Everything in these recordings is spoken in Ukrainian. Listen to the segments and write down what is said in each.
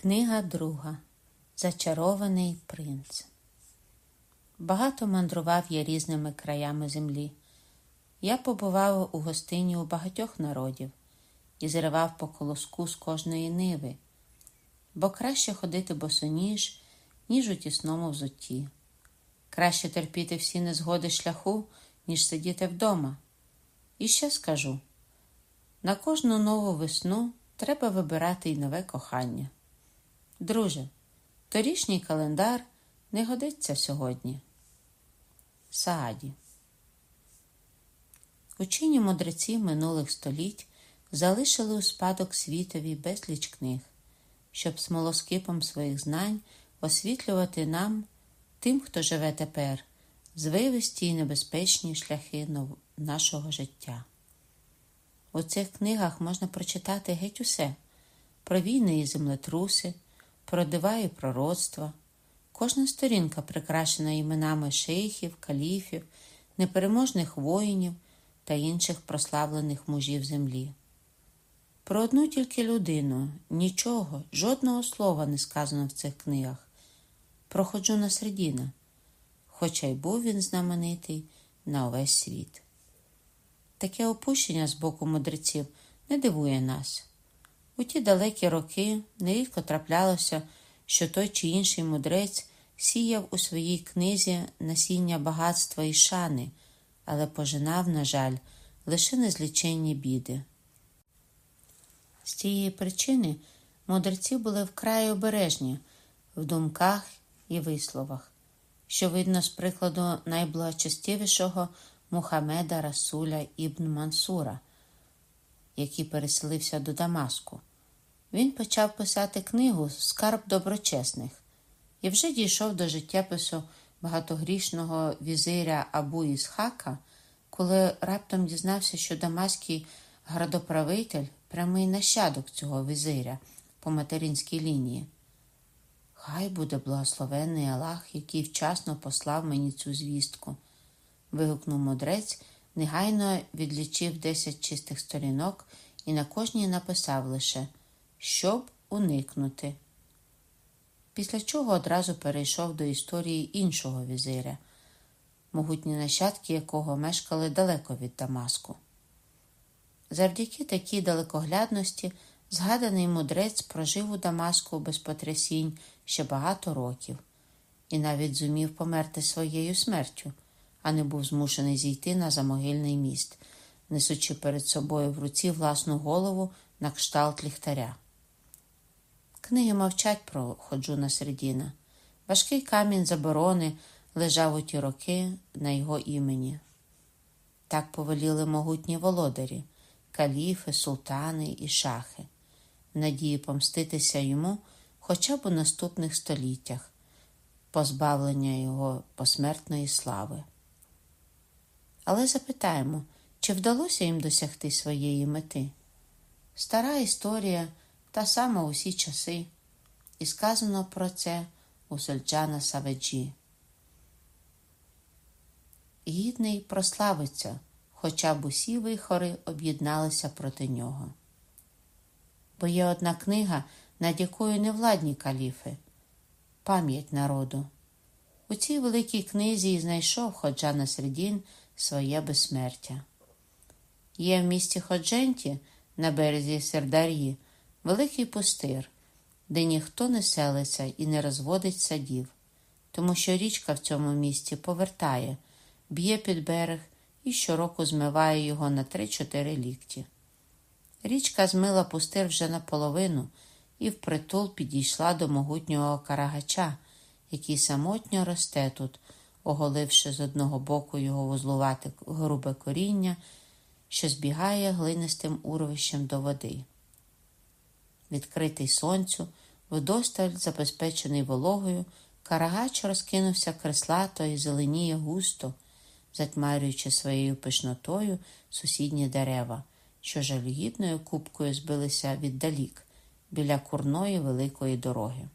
Книга друга Зачарований принц. Багато мандрував я різними краями землі. Я побував у гостині у багатьох народів і зривав по колоску з кожної ниви, бо краще ходити босоніж, ніж у тісному взутті. Краще терпіти всі незгоди шляху, ніж сидіти вдома. І ще скажу: на кожну нову весну треба вибирати й нове кохання. Друже, торішній календар не годиться сьогодні. Сааді. Учені мудреці минулих століть залишили у спадок світові безліч книг, щоб смолоскипом своїх знань освітлювати нам, тим, хто живе тепер, звивисті й небезпечні шляхи нашого життя. У цих книгах можна прочитати геть усе про війни і землетруси про дива і пророцтва. Кожна сторінка прикрашена іменами шейхів, каліфів, непереможних воїнів та інших прославлених мужів землі. Про одну тільки людину нічого, жодного слова не сказано в цих книгах. Про Ходжуна Середіна, хоча й був він знаменитий на увесь світ. Таке опущення з боку мудреців не дивує нас. У ті далекі роки нерідко траплялося, що той чи інший мудрець сіяв у своїй книзі насіння багатства і шани, але пожинав, на жаль, лише незліченні біди. З цієї причини мудреці були вкрай обережні в думках і висловах, що видно з прикладу найблагочестивішого Мухаммеда Расуля ібн Мансура, який переселився до Дамаску він почав писати книгу Скарб доброчесних і вже дійшов до життєпису багатогрішного візиря Абу Ісхака, коли раптом дізнався, що Дамаський градоправитель прямий нащадок цього візиря по материнській лінії. Хай буде благословенний Аллах, який вчасно послав мені цю звістку. вигукнув мудрець, негайно відлічив десять чистих сторінок і на кожній написав лише щоб уникнути. Після чого одразу перейшов до історії іншого візиря, могутні нащадки якого мешкали далеко від Дамаску. Завдяки такій далекоглядності згаданий мудрець прожив у Дамаску без потрясінь ще багато років і навіть зумів померти своєю смертю, а не був змушений зійти на замогильний міст, несучи перед собою в руці власну голову на кшталт ліхтаря. Книги мовчать про Ходжуна Середіна. Важкий камінь заборони лежав у ті роки на його імені. Так повеліли могутні володарі, каліфи, султани і шахи, в надії помститися йому хоча б у наступних століттях, позбавлення його посмертної слави. Але запитаємо, чи вдалося їм досягти своєї мети? Стара історія та сама усі часи, і сказано про це у Сельджана Саведжі. Гідний прославиться, хоча б усі вихори об'єдналися проти нього. Бо є одна книга, над якою не владні каліфи, пам'ять народу. У цій великій книзі і знайшов Ходжа Середін своє безсмертя. Є в місті Ходженті на березі Сердар'ї великий пустир, де ніхто не селиться і не розводить садів, тому що річка в цьому місті повертає, б'є під берег і щороку змиває його на 3-4 лікті. Річка змила пустир вже наполовину і впритул підійшла до могутнього карагача, який самотньо росте тут, оголивши з одного боку його вузлувате грубе коріння, що збігає глинистим урвищем до води відкритий сонцю, вдосталь забезпечений вологою, карагач розкинувся креслато і зеленіє густо, затьмарюючи своєю пишнотою сусідні дерева, що жалюгідною купкою збилися віддалік біля курної великої дороги.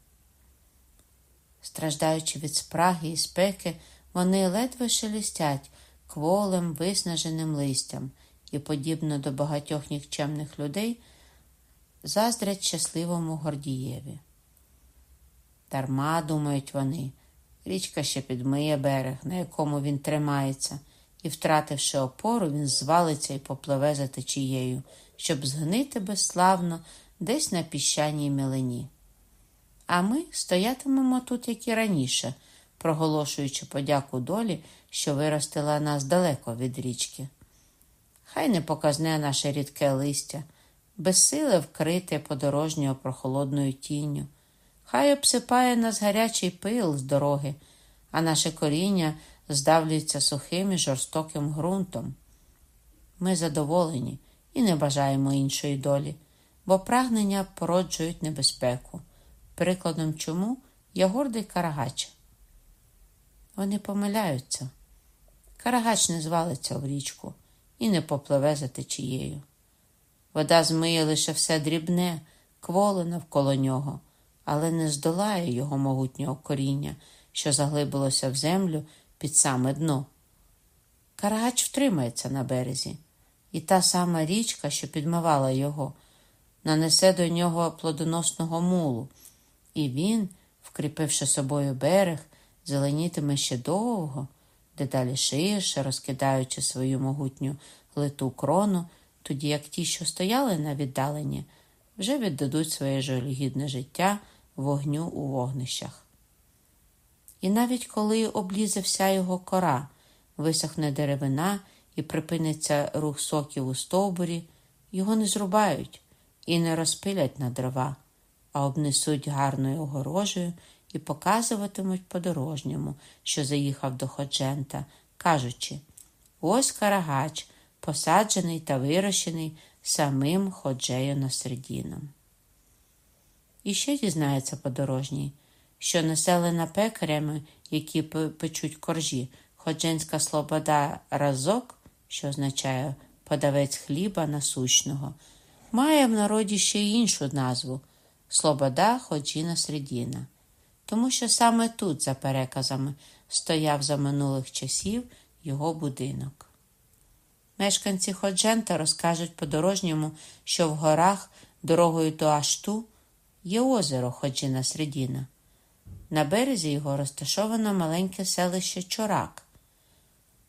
Страждаючи від спраги і спеки, вони ледве шелестять кволим, виснаженим листям і, подібно до багатьох нікчемних людей, заздрять щасливому Гордієві. Дарма, думають вони, річка ще підмиє берег, на якому він тримається, і, втративши опору, він звалиться і попливе за течією, щоб згнити безславно десь на піщаній мілині. А ми стоятимемо тут, як і раніше, проголошуючи подяку долі, що виростила нас далеко від річки. Хай не показне наше рідке листя, безсиле вкрите подорожнього прохолодною тінню. Хай обсипає нас гарячий пил з дороги, а наше коріння здавлюється сухим і жорстоким ґрунтом. Ми задоволені і не бажаємо іншої долі, бо прагнення породжують небезпеку. Прикладом чому я гордий карагач. Вони помиляються. Карагач не звалиться в річку і не попливе за течією. Вода змиє лише все дрібне, кволе навколо нього, але не здолає його могутнього коріння, що заглибилося в землю під саме дно. Карагач втримається на березі, і та сама річка, що підмивала його, нанесе до нього плодоносного мулу, і він, вкріпивши собою берег, зеленітиме ще довго, дедалі ширше, розкидаючи свою могутню литу крону, тоді як ті, що стояли на віддаленні, вже віддадуть своє жалюгідне життя вогню у вогнищах. І навіть коли облізе вся його кора, висохне деревина і припиниться рух соків у стовбурі, його не зрубають і не розпилять на дрова, а обнесуть гарною огорожею і показуватимуть подорожньому, що заїхав до Ходжента, кажучи ось карагач, посаджений та вирощений самим ходжею Насредіном. І ще дізнається подорожній, що населена пекарями, які печуть коржі, ходженська слобода разок, що означає подавець хліба насущного, має в народі ще й іншу назву Слобода Ходжіна Средіна, тому що саме тут, за переказами, стояв за минулих часів його будинок. Мешканці Ходжента розкажуть подорожньому, що в горах дорогою до Ашту є озеро Ходжіна Средіна. На березі його розташовано маленьке селище Чорак.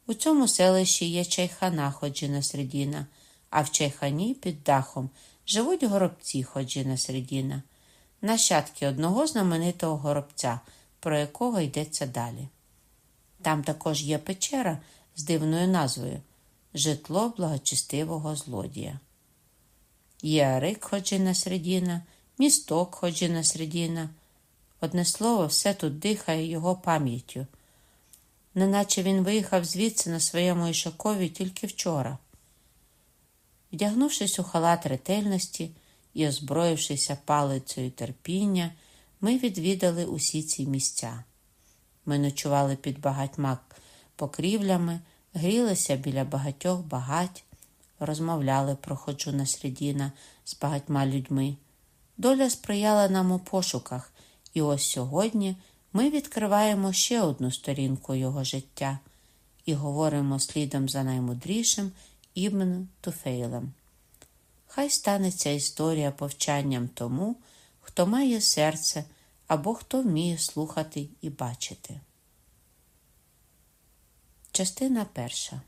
У цьому селищі є чайхана Ходжіна Средіна, а в чайхані під дахом живуть горобці Ходжіна Средіна, нащадки одного знаменитого горобця, про якого йдеться далі. Там також є печера з дивною назвою Житло благочестивого злодія. Є Арик Ходжіна Средіна, місток Ходжіна Средіна. Одне слово, все тут дихає його пам'яттю, неначе він виїхав звідси на своєму ішакові тільки вчора. Вдягнувшись у халат ретельності і озброївшися палицею терпіння, ми відвідали усі ці місця. Ми ночували під багатьма покрівлями, грілися біля багатьох багать, розмовляли про ходжуна Средіна з багатьма людьми. Доля сприяла нам у пошуках, і ось сьогодні ми відкриваємо ще одну сторінку його життя і говоримо слідом за наймудрішим Ібн Туфейлем. Хай станеться історія повчанням тому, хто має серце або хто вміє слухати і бачити. Частина перша.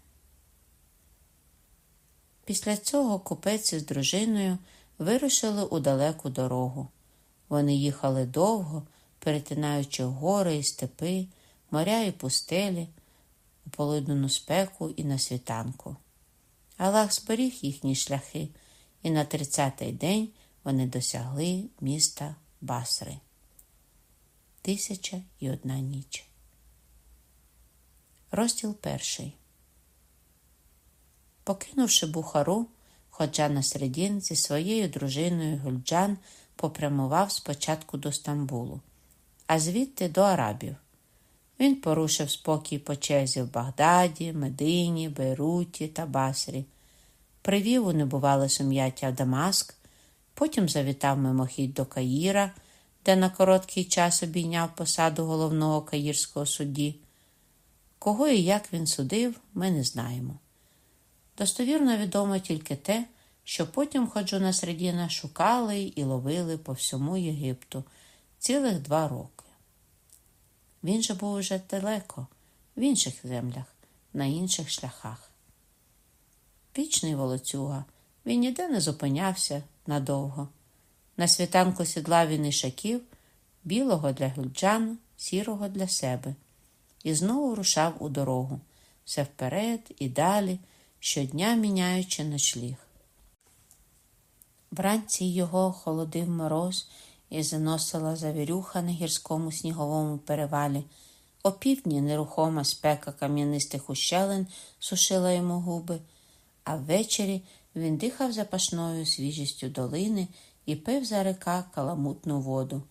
Після цього купець із дружиною вирушили у далеку дорогу. Вони їхали довго, перетинаючи гори і степи, моря і пустелі, у полуденну спеку і на світанку. Аллах зберіг їхні шляхи, і на тридцятий день вони досягли міста Басри. Тисяча і одна ніч. Розділ перший. Покинувши Бухару, Ходжа Середін зі своєю дружиною Гульджан попрямував спочатку до Стамбулу, а звідти до Арабів. Він порушив спокій по черзі в Багдаді, Медині, Бейруті та Басрі, привів у небувале сум'яття в Дамаск, потім завітав мимохідь до Каїра, де на короткий час обійняв посаду головного каїрського судді. Кого і як він судив, ми не знаємо. Достовірно відомо тільки те, що потім Ходжуна Средіна шукали і ловили по всьому Єгипту цілих два роки. Він же був уже далеко, в інших землях, на інших шляхах. Вічний волоцюга, він ніде не зупинявся надовго. На світанку сідла він ішаків, білого для гульджан, сірого для себе, і знову рушав у дорогу, все вперед і далі, щодня міняючи ночліг. Вранці його холодив мороз і заносила завірюха на гірському сніговому перевалі. Опівдні нерухома спека кам'янистих ущелин сушила йому губи, а ввечері він дихав запашною свіжістю долини і пив за река каламутну воду,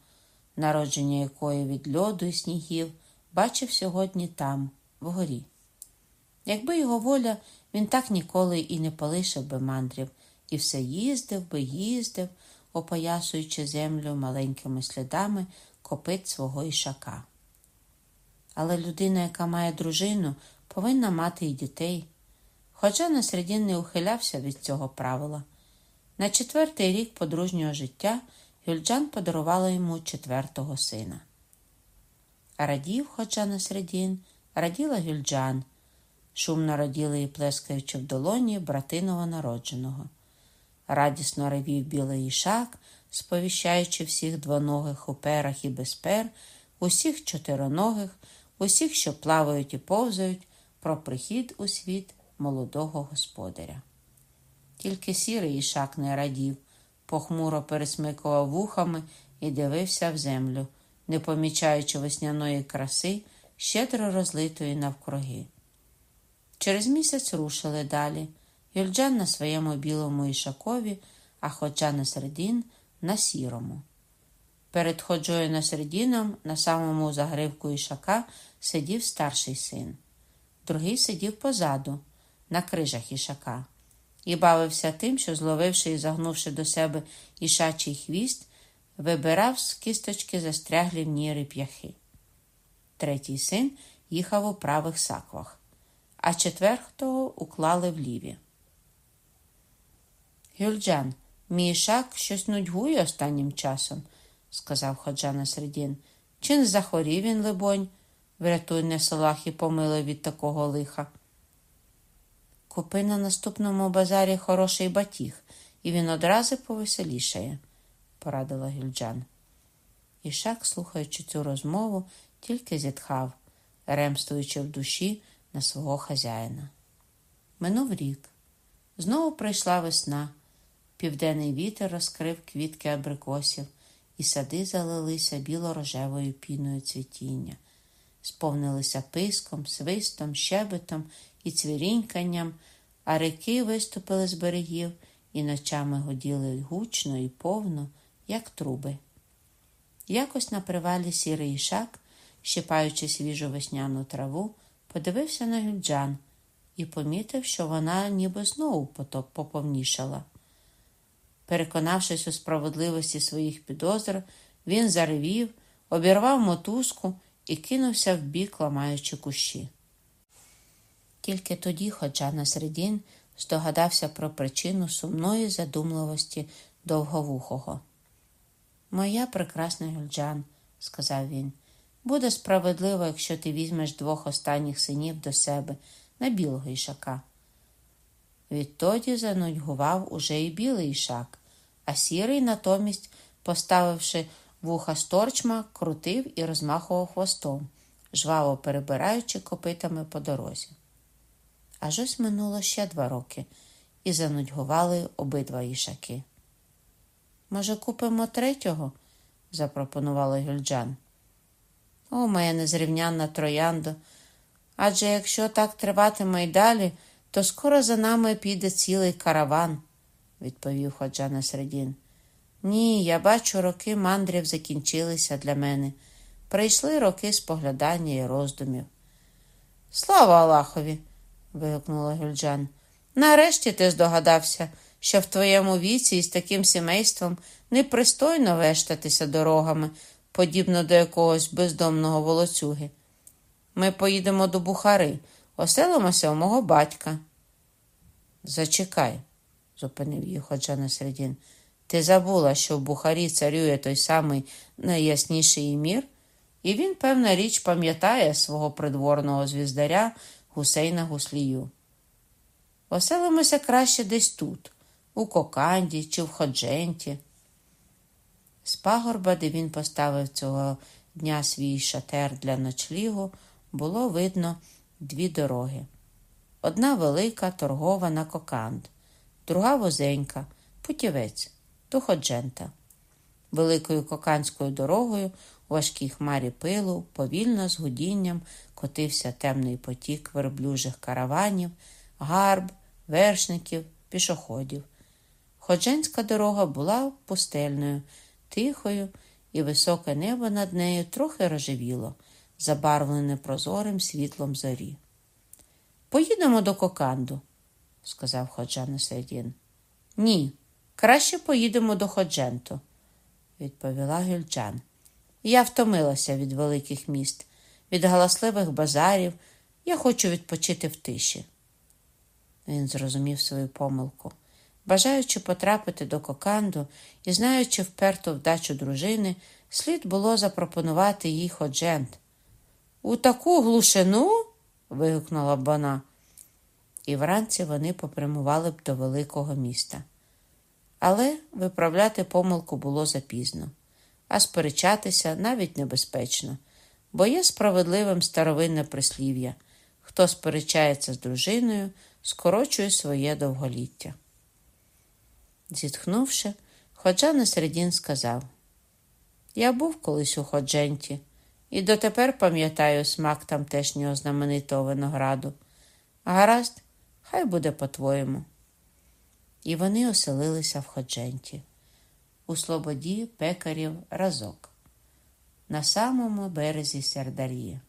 народження якої від льоду і снігів бачив сьогодні там, вгорі. Якби його воля, він так ніколи і не полишив би мандрів, і все їздив би, їздив, опоясуючи землю маленькими слідами копит свого ішака. Але людина, яка має дружину, повинна мати і дітей. Хоча Насредін не ухилявся від цього правила. На четвертий рік подружнього життя Гюльджан подарувала йому четвертого сина. Радів Ходжа Насредін, раділа Гюльджан, шумно раділи і плескаючи в долоні братиного народженого. Радісно ревів білий ішак, сповіщаючи всіх двоногих у перах і без пер, усіх чотироногих, усіх, що плавають і повзають, про прихід у світ молодого господаря. Тільки сірий ішак не радів, похмуро пересмикував вухами і дивився в землю, не помічаючи весняної краси, щедро розлитої навкруги. Через місяць рушили далі. Юльджан на своєму білому ішакові, а ходжа на середін на сірому. Перед ходжою на середіном, на самому загривку ішака, сидів старший син. Другий сидів позаду, на крижах ішака, і бавився тим, що, зловивши і загнувши до себе ішачий хвіст, вибирав з кісточки застряглі в ній реп'яхи. Третій син їхав у правих саквах, а четвертого уклали в ліві. Гюльджан, мій ішак щось нудьгує останнім часом, сказав Ходжа Середін. Чи не захворів він, либонь? Врятуй не Салах і помилуй від такого лиха. Купи на наступному базарі хороший батіг, і він одразу повеселішає, порадила Гюльджан. Ішак, слухаючи цю розмову, тільки зітхав, ремствуючи в душі на свого хазяїна. Минув рік. Знову прийшла весна. Південний вітер розкрив квітки абрикосів, і сади залилися біло-рожевою піною цвітіння, сповнилися писком, свистом, щебетом і цвіріньканням, а ріки виступили з берегів і ночами гуділи гучно і повно, як труби. Якось на привалі сірий ішак, щипаючи свіжу весняну траву, подивився на Гюльджан і помітив, що вона ніби знову поповнішала. Переконавшись у справедливості своїх підозр, він заревів, обірвав мотузку і кинувся в бік, ламаючи кущі. Тільки тоді, хоча на середін, здогадався про причину сумної задумливості довговухого. Моя прекрасна Гюльджан, сказав він, буде справедливо, якщо ти візьмеш двох останніх синів до себе на білого ішака. Відтоді занудьгував уже і білий ішак, а сірий натомість, поставивши вуха сторчма, крутив і розмахував хвостом, жваво перебираючи копитами по дорозі. Аж ось минуло ще два роки, і занудьгували обидва ішаки. Може, купимо третього? запропонувала Гюльджан. О, моя незрівнянна трояндо. Адже якщо так триватиме й далі, то скоро за нами піде цілий караван, відповів Ходжа Насредін. Ні, я бачу, роки мандрів закінчилися для мене. Прийшли роки споглядання і роздумів. Слава Аллахові! вигукнула Гюльджан. Нарешті ти здогадався, що в твоєму віці із таким сімейством непристойно вештатися дорогами, подібно до якогось бездомного волоцюги. Ми поїдемо до Бухари, оселимося у мого батька. Зачекай, зупинив її Ходжа середін. Ти забула, що в Бухарі царює той самий найясніший мір, і він, певна річ, пам'ятає свого придворного звіздаря гусейна гуслію. Оселимося краще десь тут, у Коканді чи в Ходженті. З пагорба, де він поставив цього дня свій шатер для ночлігу, було видно дві дороги. Одна велика, торгова на Коканд, друга возенька, путівець до Ходжента. Великою коканською дорогою у важкій хмарі пилу, повільно з гудінням котився темний потік верблюжих караванів, гарб, вершників, пішоходів. Ходженська дорога була пустельною, тихою, і високе небо над нею трохи рожевіло, забарвлене прозорим світлом зорі. Поїдемо до Коканду, сказав Ходжа Насредін. Ні, краще поїдемо до Ходженту, відповіла Гюльджан. Я втомилася від великих міст, від галасливих базарів. Я хочу відпочити в тиші. Він зрозумів свою помилку. Бажаючи потрапити до Коканду і знаючи вперту вдачу дружини, слід було запропонувати їй ходжент. У таку глушину. вигукнула вона. І вранці вони попрямували б до великого міста. Але виправляти помилку було запізно, а сперечатися навіть небезпечно, бо є справедливим старовинне прислів'я хто сперечається з дружиною, скорочує своє довголіття. Зітхнувши, Ходжа Насредін сказав Я був колись у Ходженті і дотепер пам'ятаю смак тамтешнього знаменитого винограду. Гаразд, хай буде по-твоєму. І вони оселилися в Ходженті, у слободі пекарів разок, на самому березі Сердар'ї.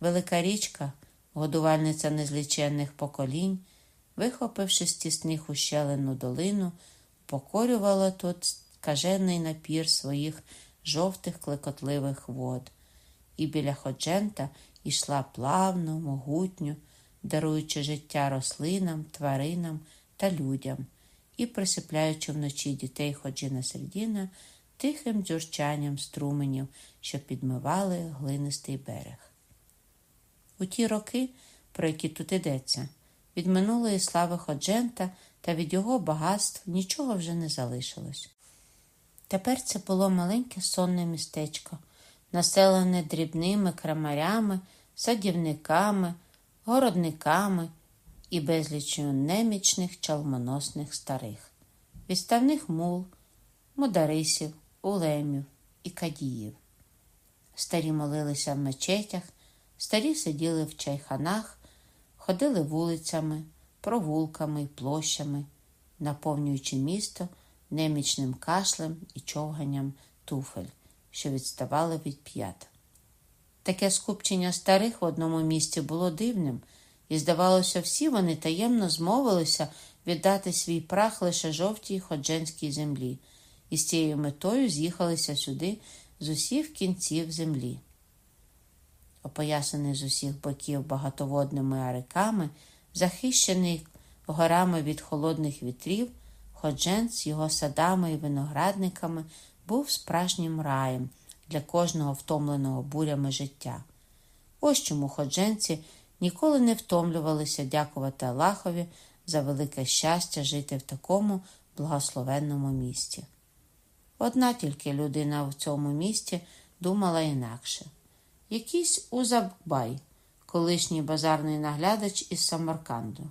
Велика річка, годувальниця незліченних поколінь, вихопивши з тісних ущелену долину, покорювала тут скажений напір своїх жовтих клекотливих вод, і біля Ходжента йшла плавно, могутньо, даруючи життя рослинам, тваринам та людям і присипляючи вночі дітей Ходжина Сердіна тихим дзюрчанням струменів, що підмивали глинистий берег. У ті роки, про які тут йдеться, від минулої слави Ходжента та від його багатств нічого вже не залишилось. Тепер це було маленьке сонне містечко, населене дрібними крамарями, садівниками, городниками і безлічю немічних чалмоносних старих, відставних мул, мударисів, улемів і кадіїв. Старі молилися в мечетях, старі сиділи в чайханах, ходили вулицями, провулками й площами, наповнюючи місто немічним кашлем і човганням туфель, що відставали від п'ят. Таке скупчення старих в одному місці було дивним, і, здавалося, всі вони таємно змовилися віддати свій прах лише жовтій ходженській землі, і з цією метою з'їхалися сюди з усіх кінців землі. Опоясаний з усіх боків багатоводними ариками, захищений горами від холодних вітрів, Ходжен з його садами і виноградниками був справжнім раєм для кожного втомленого бурями життя. Ось чому ходженці ніколи не втомлювалися дякувати Аллахові за велике щастя жити в такому благословенному місті. Одна тільки людина в цьому місті думала інакше якийсь Узаббай, колишній базарний наглядач із Самарканду.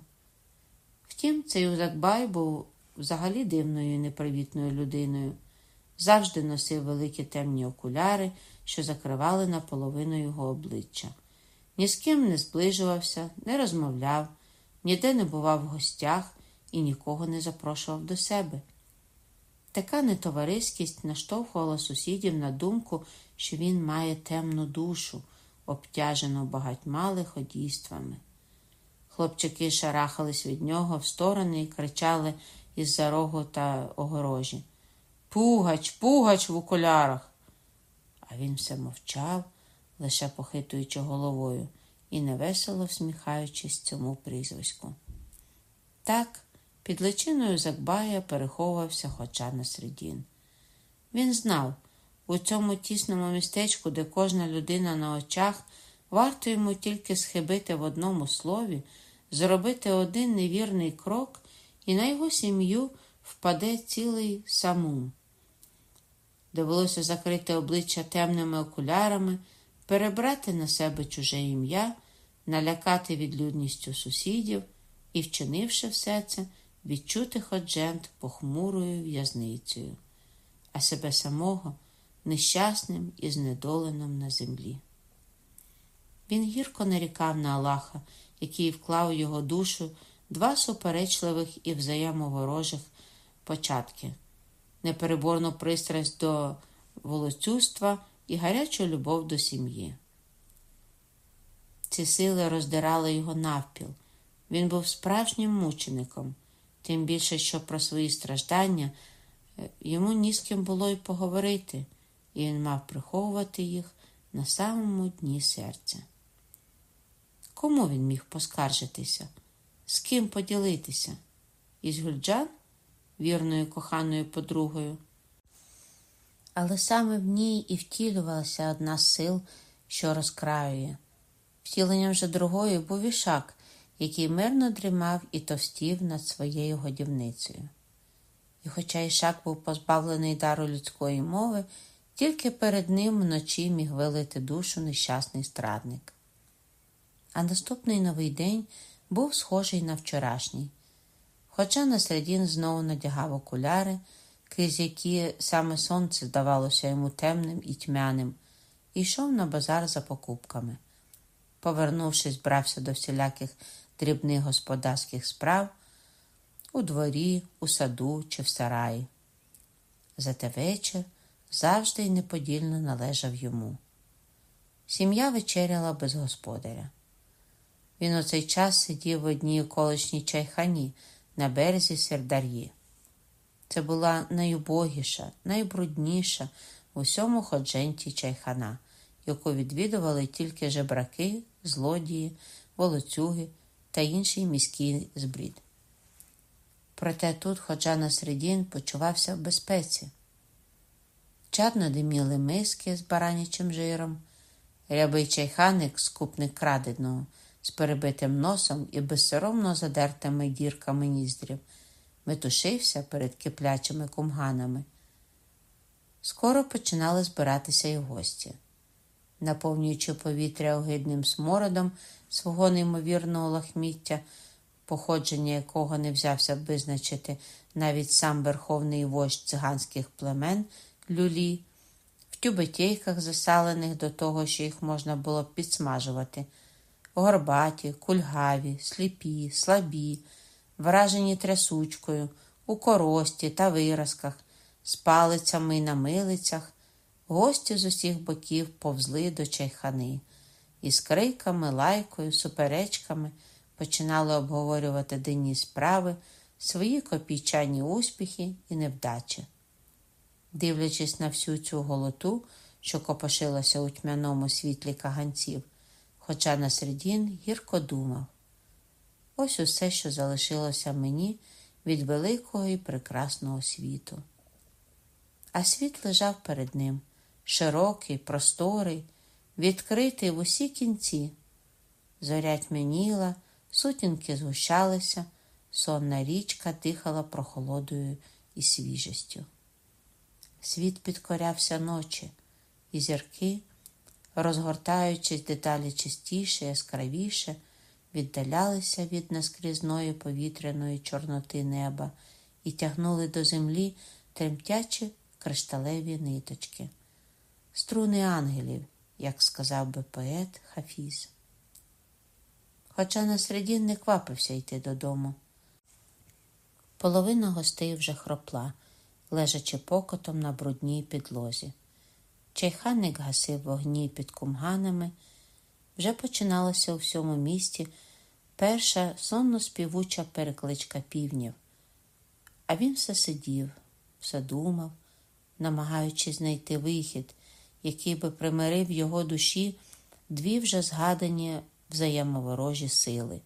Втім, цей Узакбай був взагалі дивною і непривітною людиною, завжди носив великі темні окуляри, що закривали наполовину його обличчя. Ні з ким не зближувався, не розмовляв, ніде не бував в гостях і нікого не запрошував до себе. Така нетовариськість наштовхувала сусідів на думку, що він має темну душу, обтяжену багатьма лиходійствами. Хлопчики шарахались від нього в сторони і кричали із-за рогу та огорожі. Пугач, пугач в окулярах. А він все мовчав, лише похитуючи головою і невесело всміхаючись цьому прізвиську. Так, під личиною Закбая переховувався хоча на середін. Він знав, у цьому тісному містечку, де кожна людина на очах, варто йому тільки схибити в одному слові, зробити один невірний крок, і на його сім'ю впаде цілий самум. Довелося закрити обличчя темними окулярами, перебрати на себе чуже ім'я, налякати відлюдністю сусідів і, вчинивши все це, відчути ходжент похмурою в'язницею, а себе самого нещасним і знедоленим на землі. Він гірко нарікав на Аллаха, який вклав у його душу два суперечливих і взаємоворожих початки непереборну пристрасть до волоцюства і гарячу любов до сім'ї. Ці сили роздирали його навпіл. Він був справжнім мучеником, тим більше, що про свої страждання е, йому ні з ким було й поговорити, і він мав приховувати їх на самому дні серця. Кому він міг поскаржитися? З ким поділитися? Із Гульджан, вірною коханою подругою? Але саме в ній і втілювалася одна з сил, що розкраює. Втіленням же другої був ішак, який мирно дрімав і товстів над своєю годівницею. І, хоча ішак був позбавлений дару людської мови, тільки перед ним вночі міг вилити душу нещасний страдник. А наступний новий день був схожий на вчорашній. Хоча Насредін знову надягав окуляри, крізь які саме сонце здавалося йому темним і тьмяним, і йшов на базар за покупками. Повернувшись, брався до всіляких дрібних господарських справ у дворі, у саду чи в сараї. Зате вечір завжди й неподільно належав йому. Сім'я вечеряла без господаря. Він у цей час сидів в одній колишній чайхані на березі Сердар'ї. Це була найубогіша, найбрудніша в усьому ходженті чайхана, яку відвідували тільки жебраки, злодії, волоцюги та інший міський збрід. Проте тут ходжа на середін почувався в безпеці. Чадно диміли миски з баранячим жиром, рябий чайханик, скупник краденого, з перебитим носом і безсоромно задертими дірками ніздрів, метушився перед киплячими кумганами. Скоро починали збиратися й гості, наповнюючи повітря огидним смородом свого неймовірного лахміття, походження якого не взявся визначити навіть сам верховний вождь циганських племен люлі, в тюбетейках, засалених до того, що їх можна було підсмажувати, горбаті, кульгаві, сліпі, слабі, вражені трясучкою, у корості та виразках, з палицями на милицях, гості з усіх боків повзли до чайхани і з криками, лайкою, суперечками починали обговорювати денні справи, свої копійчані успіхи і невдачі. Дивлячись на всю цю голоту, що копошилася у тьмяному світлі каганців, хоча на середін гірко думав. Ось усе, що залишилося мені від великого і прекрасного світу. А світ лежав перед ним широкий, просторий, відкритий в усі кінці. Зоря тьмяніла, сутінки згущалися, сонна річка дихала прохолодою і свіжістю. Світ підкорявся ночі, і зірки, розгортаючись деталі чистіше, яскравіше, віддалялися від наскрізної повітряної чорноти неба і тягнули до землі тремтячі кришталеві ниточки, струни ангелів, як сказав би поет Хафіз. Хоча на середін не квапився йти додому. Половина гостей вже хропла, лежачи покотом на брудній підлозі. Чайханник гасив вогні під кумганами. Вже починалася у всьому місті перша сонно співуча перекличка півнів. А він все сидів, все думав, намагаючись знайти вихід, який би примирив його душі дві вже згадані взаємоворожі сили,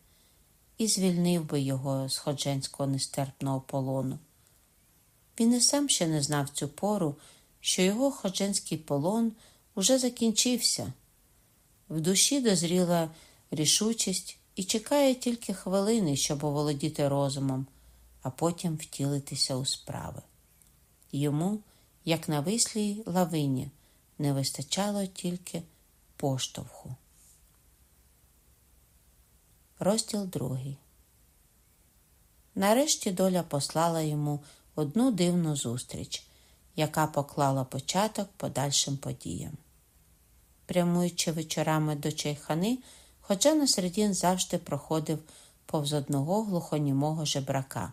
і звільнив би його з ходженського нестерпного полону. Він і сам ще не знав цю пору, що його ходженський полон уже закінчився. В душі дозріла рішучість і чекає тільки хвилини, щоб оволодіти розумом, а потім втілитися у справи. Йому, як на вислій лавині, не вистачало тільки поштовху. Розділ другий. Нарешті доля послала йому одну дивну зустріч, яка поклала початок подальшим подіям. Прямуючи вечорами до чайхани, хоча на середін завжди проходив повз одного глухонімого жебрака,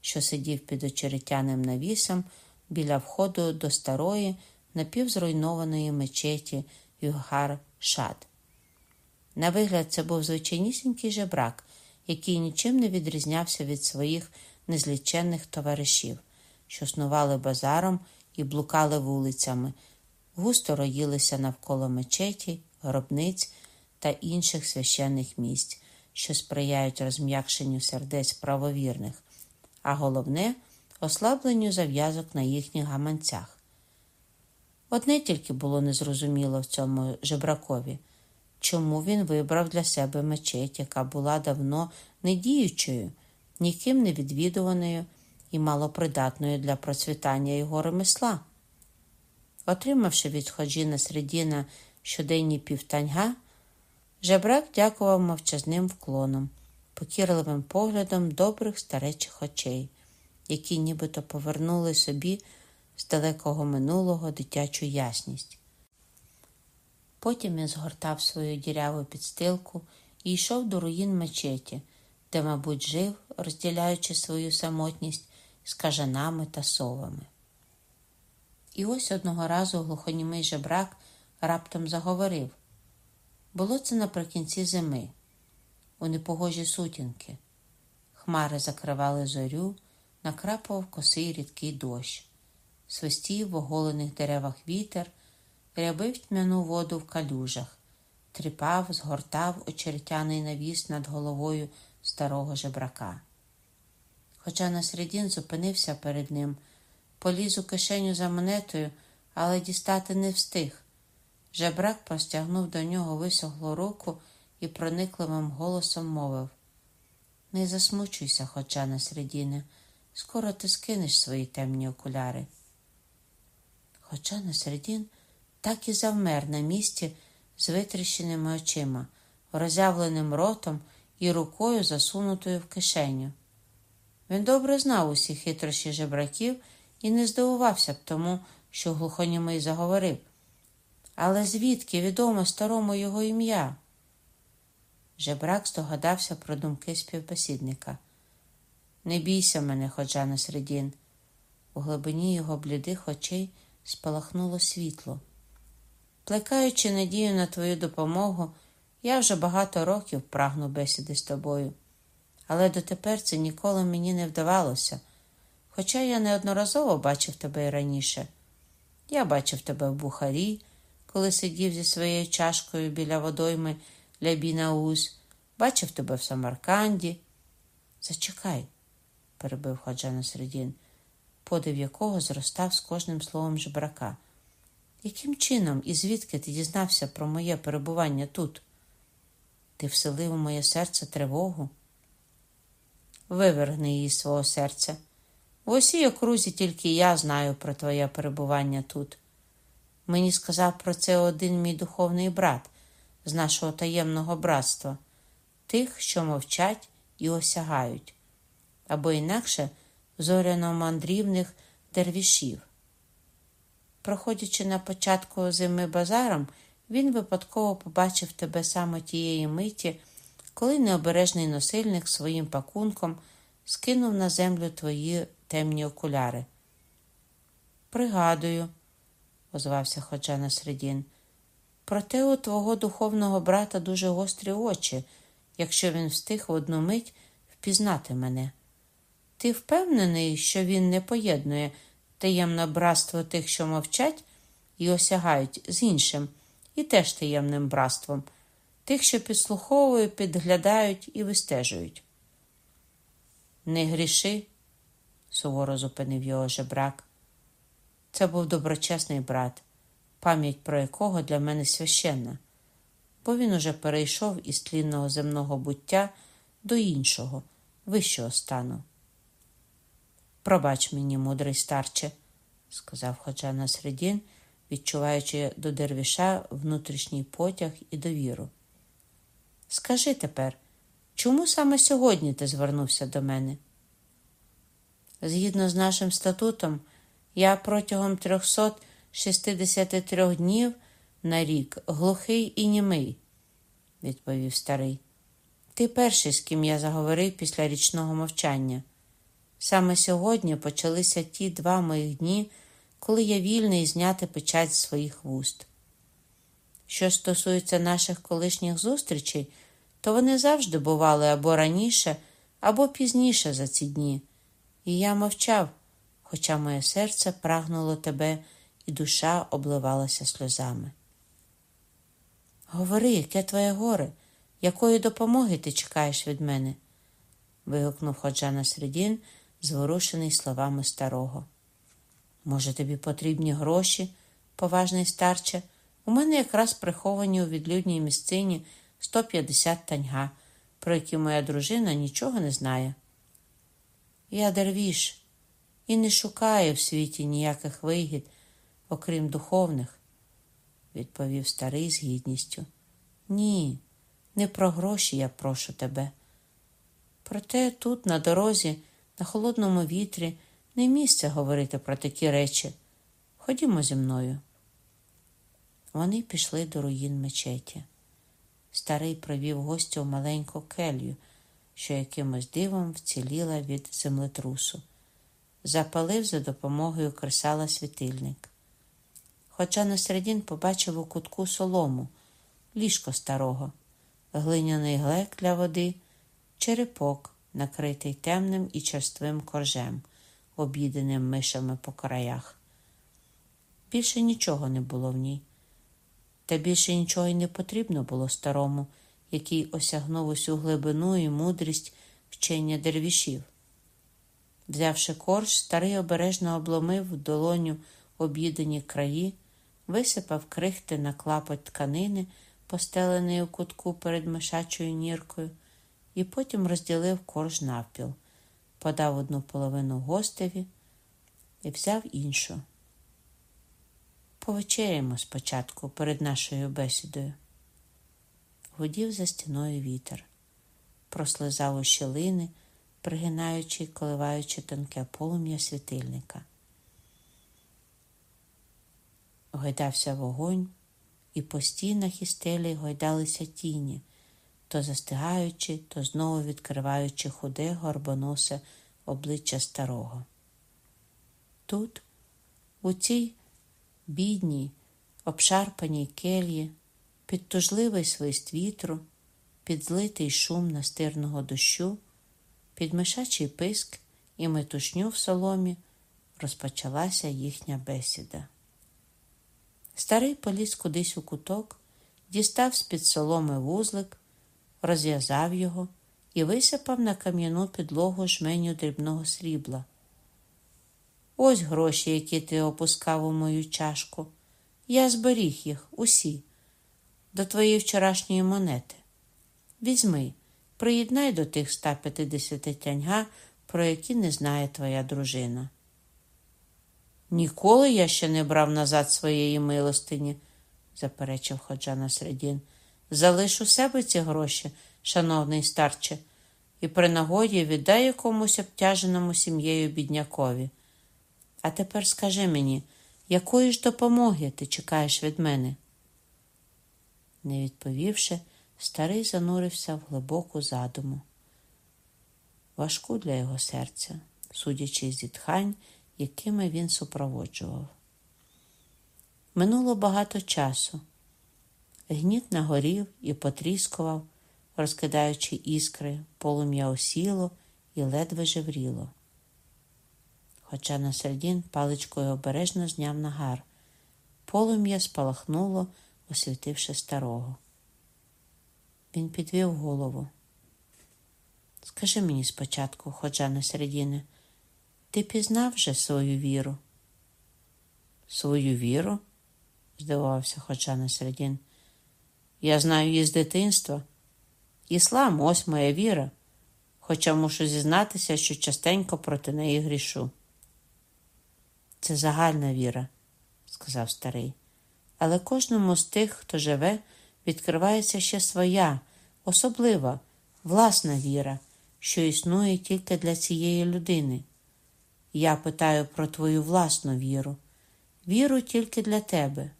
що сидів під очеретяним навісом біля входу до старої напівзруйнованої мечеті Югар Шад. На вигляд, це був звичайнісінький жебрак, який нічим не відрізнявся від своїх незліченних товаришів, що снували базаром і блукали вулицями, густо роїлися навколо мечеті, гробниць та інших священних місць, що сприяють розм'якшенню сердець правовірних, а головне ослабленню зав'язок на їхніх гаманцях. Одне тільки було незрозуміло в цьому жебракові чому він вибрав для себе мечеть, яка була давно недіючою, ніким не відвідуваною і малопридатною для процвітання його ремесла. Отримавши від Ходжіна Средіна щоденні півтаньга, жебрак дякував мовчазним вклоном, покірливим поглядом добрих старечих очей, які нібито повернули собі з далекого минулого дитячу ясність. Потім він згортав свою діряву підстилку і йшов до руїн мечеті, де, мабуть, жив, розділяючи свою самотність з кажанами та совами. І ось одного разу глухонімий жебрак раптом заговорив було це наприкінці зими, у непогожі сутінки. Хмари закривали зорю, накрапав косий рідкий дощ, свистів в оголених деревах вітер рябив тьмяну воду в калюжах, тріпав, згортав очеретяний навіс над головою старого жебрака. Хоча на середін зупинився перед ним, поліз у кишеню за монетою, але дістати не встиг. Жебрак простягнув до нього висохлу руку і проникливим голосом мовив Не засмучуйся, хоча на середіне, скоро ти скинеш свої темні окуляри. Хоча на середін так і завмер на місці з витріщеними очима, роззявленим ротом і рукою засунутою в кишеню. Він добре знав усі хитрощі жебраків і не здивувався б тому, що глухонімий заговорив. Але звідки відомо старому його ім'я? Жебрак здогадався про думки співбесідника. Не бійся мене, ходжа на середін. У глибині його блідих очей спалахнуло світло. Плекаючи надію на твою допомогу, я вже багато років прагну бесіди з тобою, але дотепер це ніколи мені не вдавалося, хоча я неодноразово бачив тебе і раніше. Я бачив тебе в Бухарі, коли сидів зі своєю чашкою біля водойми Лябінауз, бачив тебе в Самарканді. Зачекай, перебив Хаджана Середін, подив якого зростав з кожним словом жебрака. Яким чином і звідки ти дізнався про моє перебування тут? Ти вселив у моє серце тривогу? Вивергни її з свого серця. В усій окрузі тільки я знаю про твоє перебування тут. Мені сказав про це один мій духовний брат з нашого таємного братства, тих, що мовчать і осягають, або інакше зоряно мандрівних дервішів. Проходячи на початку зими базаром, він випадково побачив тебе саме тієї миті, коли необережний носильник своїм пакунком скинув на землю твої темні окуляри. Пригадую, озвався Ходжана Средін, проте у твого духовного брата дуже гострі очі, якщо він встиг в одну мить впізнати мене. Ти впевнений, що він не поєднує таємне братство тих, що мовчать і осягають з іншим, і теж таємним братством, тих, що підслуховують, підглядають і вистежують. Не гріши, суворо зупинив його жебрак. Це був доброчесний брат, пам'ять про якого для мене священна, бо він уже перейшов із тлінного земного буття до іншого, вищого стану. Пробач мені, мудрий старче, сказав Ходжа Насредін, відчуваючи до дервіша внутрішній потяг і довіру. Скажи тепер, чому саме сьогодні ти звернувся до мене? Згідно з нашим статутом, я протягом 363 днів на рік глухий і німий, відповів старий. Ти перший, з ким я заговорив після річного мовчання. Саме сьогодні почалися ті два моїх дні, коли я вільний зняти печать з своїх вуст. Що стосується наших колишніх зустрічей, то вони завжди бували або раніше, або пізніше за ці дні. І я мовчав, хоча моє серце прагнуло тебе, і душа обливалася сльозами. Говори, яке твоє горе, якої допомоги ти чекаєш від мене? вигукнув Ходжа Середін, зворушений словами старого. Може, тобі потрібні гроші, поважний старче? У мене якраз приховані у відлюдній місцині 150 таньга, про які моя дружина нічого не знає. Я дервіш і не шукаю в світі ніяких вигід, окрім духовних, відповів старий з гідністю. Ні, не про гроші я прошу тебе. Проте тут, на дорозі, на холодному вітрі, не місце говорити про такі речі. Ходімо зі мною. Вони пішли до руїн мечеті. Старий провів гостя у маленьку келью, що якимось дивом вціліла від землетрусу, запалив за допомогою кресала світильник. Хоча на середін побачив у кутку солому, ліжко старого, глиняний глек для води, черепок, накритий темним і черствим коржем, об'їденим мишами по краях. Більше нічого не було в ній. Та більше нічого й не потрібно було старому, який осягнув усю глибину і мудрість вчення дервішів. Взявши корж, старий обережно обломив в долоню об'їдені краї, висипав крихти на клапоть тканини, постелений у кутку перед мишачою ніркою, і потім розділив корж навпіл, подав одну половину гостеві і взяв іншу. Повечеряємо спочатку перед нашою бесідою. Гудів за стіною вітер, прослизав у щілини, пригинаючи й коливаючи тонке полум'я світильника. Гойдався вогонь, і по стінах і стелі гойдалися тіні, то застигаючи, то знову відкриваючи худе горбоносе обличчя старого. Тут, у цій бідній, обшарпаній кельї, під тужливий свист вітру, під злитий шум настирного дощу, під мишачий писк і метушню в соломі розпочалася їхня бесіда. Старий поліз кудись у куток, дістав з-під соломи вузлик, розв'язав його і висипав на кам'яну підлогу жменю дрібного срібла. Ось гроші, які ти опускав у мою чашку. Я зберіг їх усі, до твоєї вчорашньої монети. Візьми, приєднай до тих 150 тяньга, про які не знає твоя дружина. Ніколи я ще не брав назад своєї милостині, заперечив Ходжа Насредін. Залиш у себе ці гроші, шановний старче, і при нагоді віддай якомусь обтяженому сім'єю біднякові. А тепер скажи мені, якої ж допомоги ти чекаєш від мене? Не відповівши, старий занурився в глибоку задуму, важку для його серця, судячи з зітхань, якими він супроводжував. Минуло багато часу. Гніт нагорів і потріскував, розкидаючи іскри, полум'я осіло і ледве жевріло хоча на середін паличкою обережно зняв нагар. Полум'я спалахнуло, освітивши старого. Він підвів голову. Скажи мені спочатку, ходжа на середіни, ти пізнав вже свою віру? Свою віру? здивувався Ходжа Насредін. Я знаю її з дитинства. Іслам ось моя віра, хоча мушу зізнатися, що частенько проти неї грішу. Це загальна віра, сказав старий. Але кожному з тих, хто живе, відкривається ще своя, особлива, власна віра, що існує тільки для цієї людини. Я питаю про твою власну віру, віру тільки для тебе.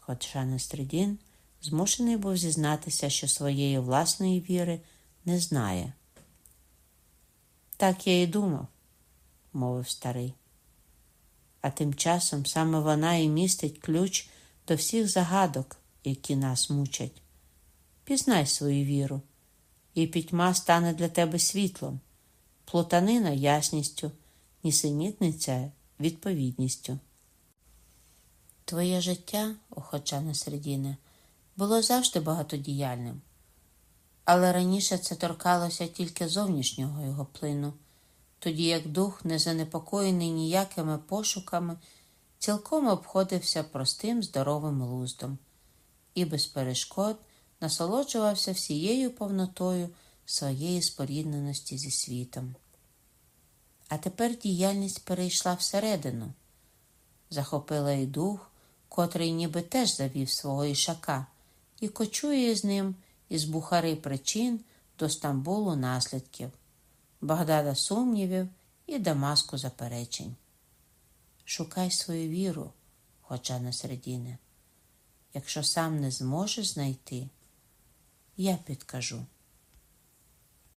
Хоча Нестридін змушений був зізнатися, що своєї власної віри не знає. Так я і думав, мовив старий. А тим часом саме вона і містить ключ до всіх загадок, які нас мучать. Пізнай свою віру, і пітьма стане для тебе світлом, плутанина ясністю, нісенітниця відповідністю. Твоє життя, охочане середіне, було завжди багатодіяльним, але раніше це торкалося тільки зовнішнього його плину, тоді як дух, не занепокоєний ніякими пошуками, цілком обходився простим здоровим луздом і без перешкод насолоджувався всією повнотою своєї спорідненості зі світом. А тепер діяльність перейшла всередину, захопила і дух, котрий ніби теж завів свого ішака, і кочує з ним із Бухари причин до Стамбулу наслідків, Багдада сумнівів і Дамаску заперечень. Шукай свою віру, хоча на середине. Якщо сам не зможеш знайти, я підкажу.